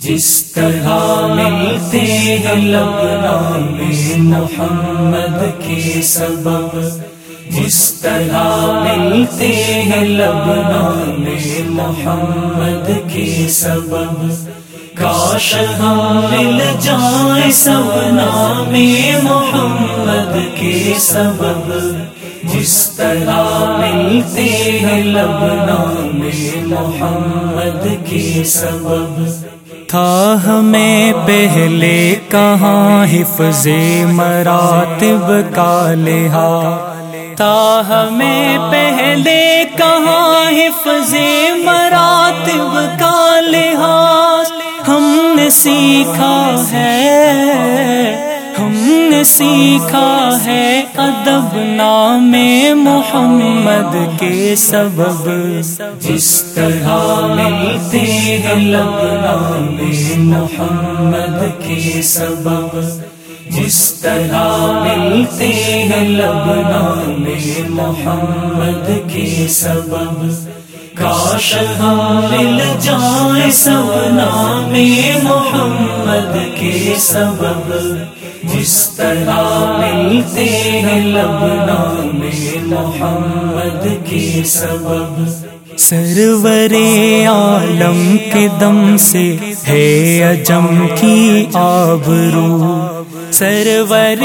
جس طرح ملتے ہیں لبنا میں محمد کے سبب، جس طرح ملتے ہیں لبنا میں محمد کے سبب۔ کاش ہم مل جائیں سب نام محمد کے سبب۔ جس طرح ملتے ہیں لبنا میں محمد کے سبب۔ تھا ہمیں پہلے کہاں حفظ مراتب کا لہا تھا ہمیں پہلے کہاں حفظ مراتب کا لحاظ ہم نے سیکھا ہے سیکھا ہے ادب نام محمد کے سبب۔ جس طرح ملتے ہیں لبنا محمد کے سبب۔ جس طرح ملتے ہیں لبنا میں محمد کے سبب۔ کاش مل جائیں سب نام محمد کے سبب۔ جس طرح ملتے ہیں لبنا میں محمد کے سبب۔ سرور عالم کے دم سے ہے اجم کی آبرو۔ سرور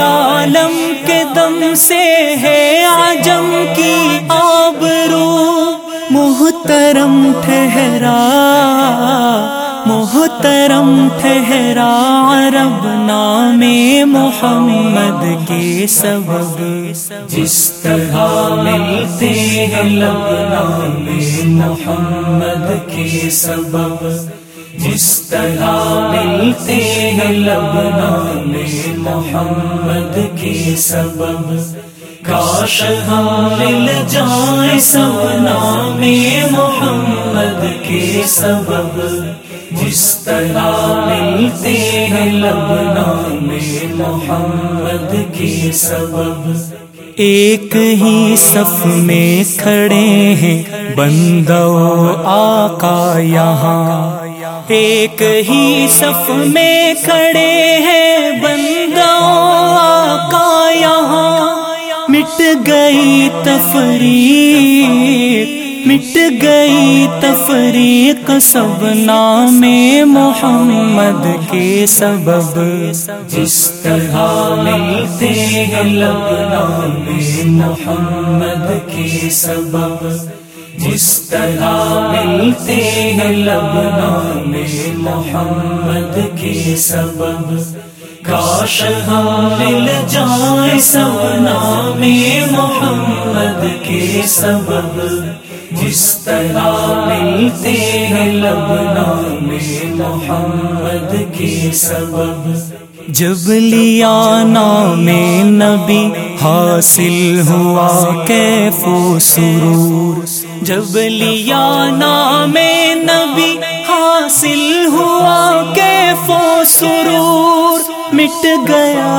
عالم کے دم سے ہے آجم کی آبرو۔ محترم ٹھہرا۔ محترم ٹھہرا عرب نام محمد کے سبب۔ جس طرح ملتے ہیں لبنا میں محمد کے سبب۔ جس طرح ملتے ہیں لبنا میں محمد کے سبب۔ کاش ہم مل جائیں سب نام محمد کے سبب۔ جس طرح ملتے ہیں لبنا میں محمد کے سبب۔ ایک ہی صف میں کھڑے ہیں بندو آقا یہاں۔ ایک ہی صف میں کھڑے ہیں بندو آقا یہاں۔ مٹ گئی تفریق مٹ گئی تفریق سب نام محمد کے سبب۔ جس طرح ملتے ہیں لبنا میں محمد کے سبب۔ جس طرح ملتے ہیں لبنا میں محمد کے سبب۔ کاش ہم مل جائیں سب نام محمد کے سبب۔ جس طرح ملتے ہیں لبنا میں محمد کے سبب۔ جب لیا نام نبی حاصل ہوا کیف و سرور۔ جب لیا نام نبی حاصل ہوا کیف و سرور۔ مٹ گیا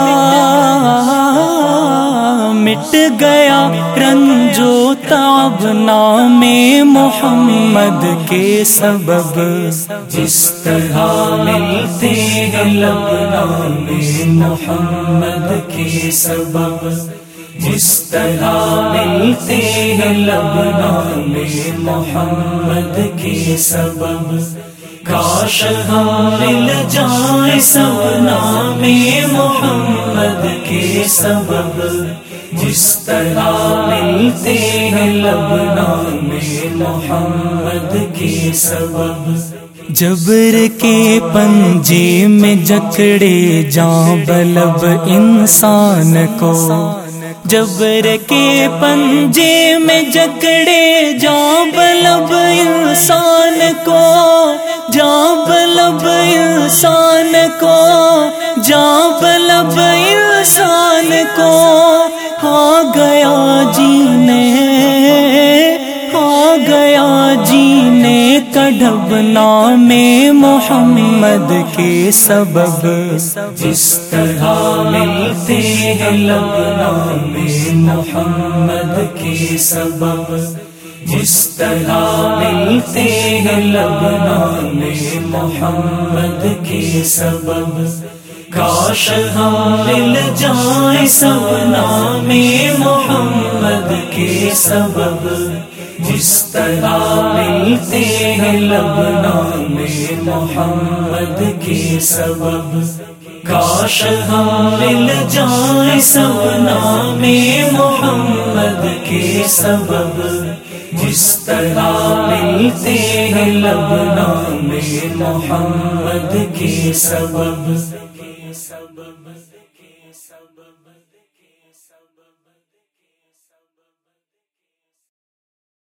مٹ گیا رنجو تاب نام محمد کے سبب۔ جس طرح ملتے ہیں لبنا میں محمد کے سبب۔ جس طرح ملتے ہیں لبنا میں محمد کے سبب۔ کاش ہم مل جائیں سب نام محمد کے سبب۔ جس طرح ملتے ہیں لبنا میں محمد کے سبب۔ جبر کے پنجے میں جکڑے جاں بلب انسان کو۔ جبر کے پنجے میں جکڑے جاں بلب انسان کو۔ جاں بلب انسان کو۔ کڈب نام محمد کے سبب۔ جس طرح ملتے ہیں لبنا میں محمد کے سبب۔ جس طرح ملتے ہیں لبنا میں محمد کے سبب۔ کاش ہم مل جائیں سب نام محمد کے سبب۔ جس طرح ملتے ہیں لب نام محمد کے سبب۔ کاش ہم مل جائیں سب نام محمد کے سبب۔ جس طرح ملتے ہیں لب نام محمد کے سبب۔